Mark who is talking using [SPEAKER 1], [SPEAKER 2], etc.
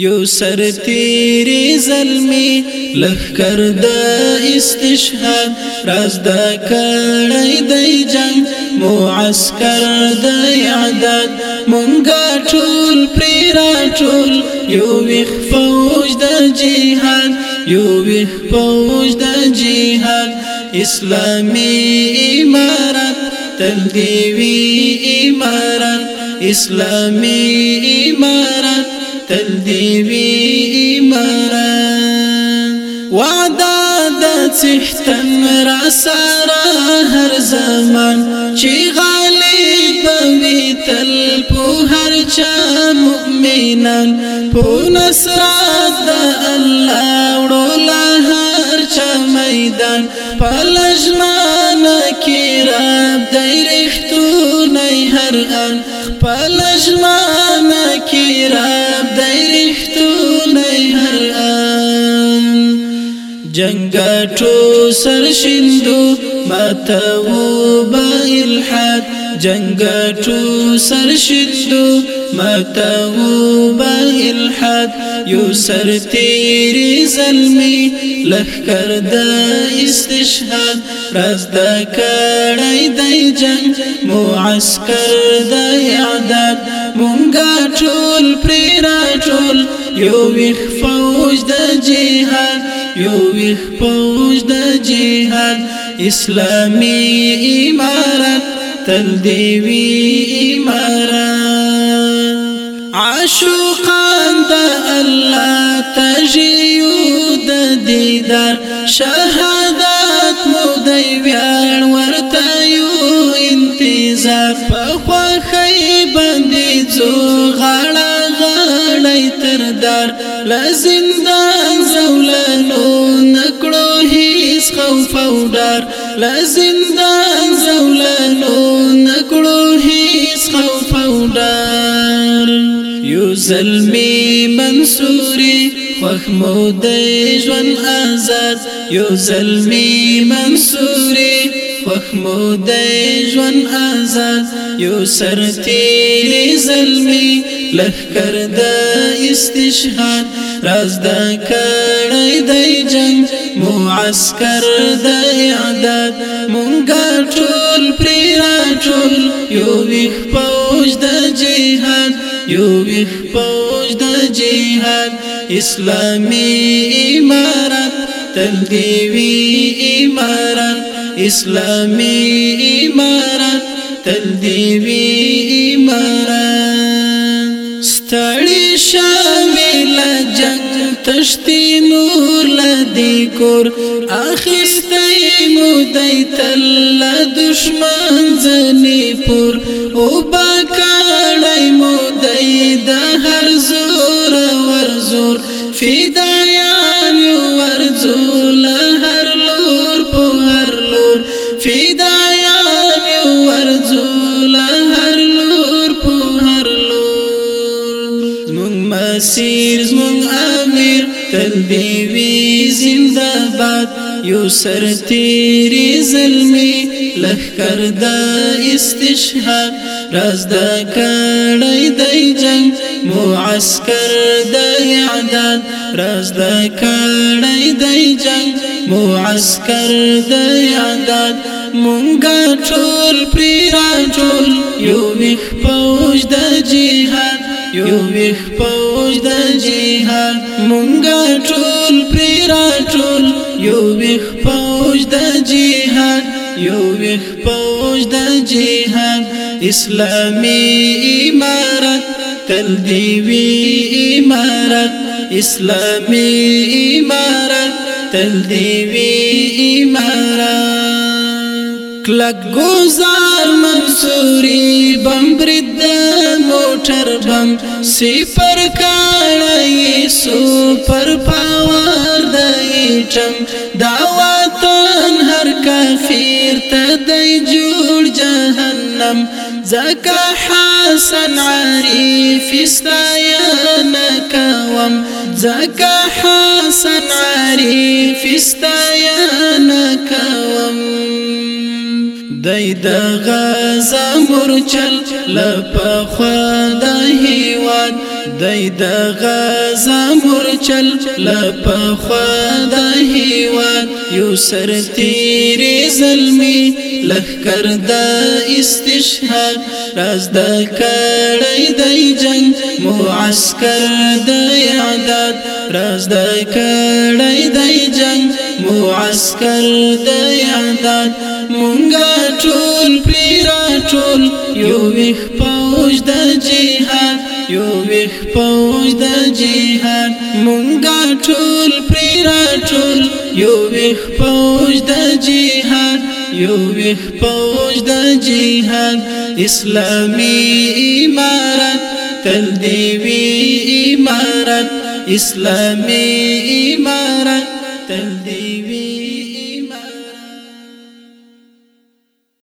[SPEAKER 1] یو سر تیری ظلمی لخکر دا استشهاد راز دا کڑی دی جنگ معسکر دا یعداد منگا ٹول پریرا ٹول یو ویخ فوج دا جیحاد یو ویخ فوج دا جیحاد اسلامی امارت تل دیوی امارت اسلامی امارت تل دی وی امارا وعده د څښتن را سره هر زمان چې غالب وي تل په هر چا مؤمنان په نصرت د الله وړل هر چا میدان په لجمان کې رب دایرښتو نه هر ان په لجمان کې رب جنگټو سرشندو ماتو با الحاد جنگټو سرشندو ماتو با الحاد یو سر تیری زلمی لخکر دا استشهاد راز دا کڑای دای جنگ معسکر دا اعداد مونگا ټول پری را ټول یو ویخ فوج دا جیهاد یو ویخ پوج د جهاد اسلامي امارت تل دی وی امارت عاشقان د الله تجيو د دیدار شهادت مو دی ویاړ ورته یو انتظار په خوخی باندې څو غړ غړ تردار لا زندان زولانو نکړو هیڅ خوف او ډار لا زندان زولانو نکړو هیڅ خوف او ډار یو زلمی منصوري خوخ مو د ژوند آزاد یو زلمی منصوري خوخ مو د ژوند آزاد یو سرتیری زلمی لخر د استشهاد راز د کړی د جنگ معسكر د اعداد مونږه ټول پری راټول یو وخ پوج د جهاد یو وخ پوج د جهاد اسلامي امارت تل دی وی امارت اسلامي امارت تل دی وی امارت تشتی نور لدی کور اخستی مو دی تل دشمن زنی پور او با امیر زمون امیر تلبی وی زنده باد یو سر تیری ظلمی لخکر دا استشهاد راز دا کڑی دی جنگ معسکر دا اعداد راز دا کڑی دی جنگ معسکر دا اعداد مونگا ټول پری را ټول یو مخ پوج د جهاد یو ویخ پوج د جهاد مونږه ټول پر ټول یو ویخ پوج د جهاد یو ویخ پوج د جهاد اسلامي امارت تل دی وی امارت اسلامي امارت تل دی وی امارت کلک گزار منصوري بمبرد موټر بم سپر کړی سپر پاور د ایټم دا وطن هر کافیر ته د جوړ جهنم زکا حسن عارف استایا نکوم زکا حسن د غزا مورچل لپه خوا د هیواد دای د غزا مورچل لپه خوا د هیواد یو سر تیری زلمی لخر د استشهاد راز د کړی د جنگ معسكر د اعداد راز د کړی د جنگ معسكر د اعداد مونږه ټول پیرا ټول یو وخ پوج د جهاد یو وخ پوج د جهاد مونږه ټول پیرا ټول یو وخ پوج د جهاد یو وخ پوج د جهاد اسلامي امارت تل دی وی امارت اسلامي امارت تل دی وی